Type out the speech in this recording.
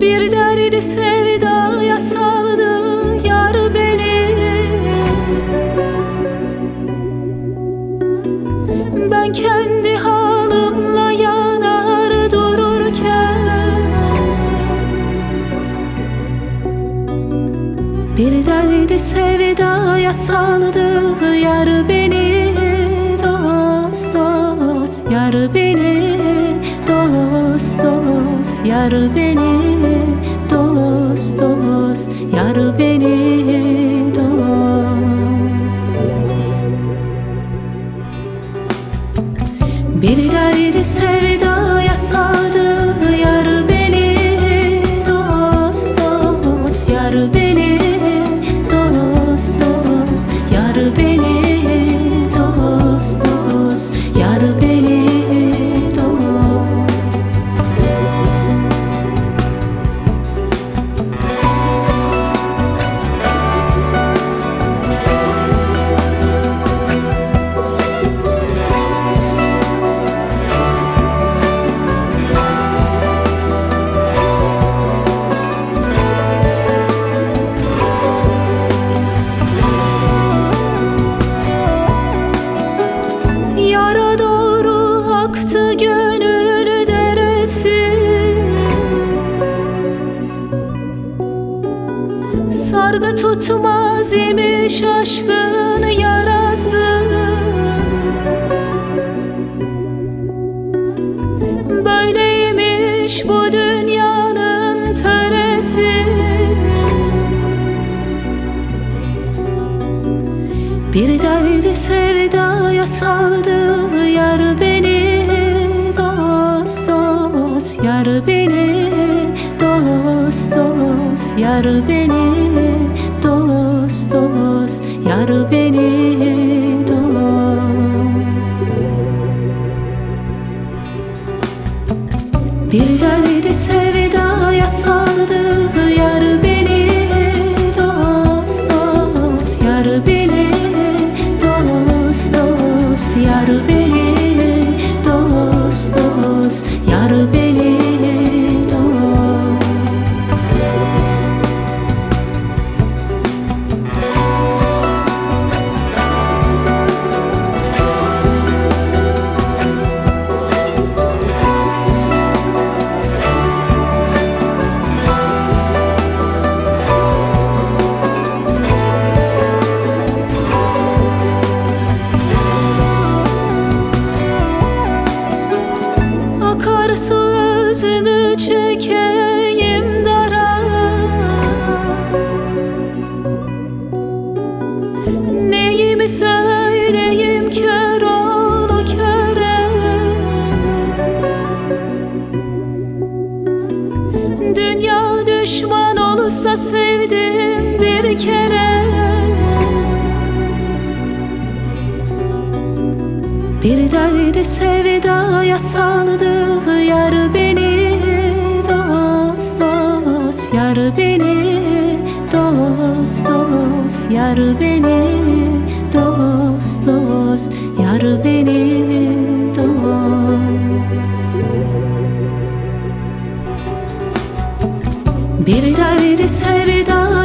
Bir derdi sevdaya saldı yar beni. Ben kendi halimle yanar dururken Bir derdi sevdaya saldı yar beni. Dost dost yar beni yar beni Dost dost. Yar beni dost. Bir derdi sevdaya saldı Sargı tutmaz imiş aşkın yarası. Böyleymiş bu dünyanın töresi. Bir derdi sevdaya saldı yar beni Dost dost yar beni yar beni Dost dost. Yar beni dost. Bir derdi sevdaya saldı yar beni Dost dost. Yar beni Dost dost. Yar beni Neyimi söyleyeyim kör oğlu köre Dünya düşman olursa sevdim bir kere. Bir derdi sevdaya saldı yar beni yar beni dost dost. Yar beni dost. Bir derdi sevdan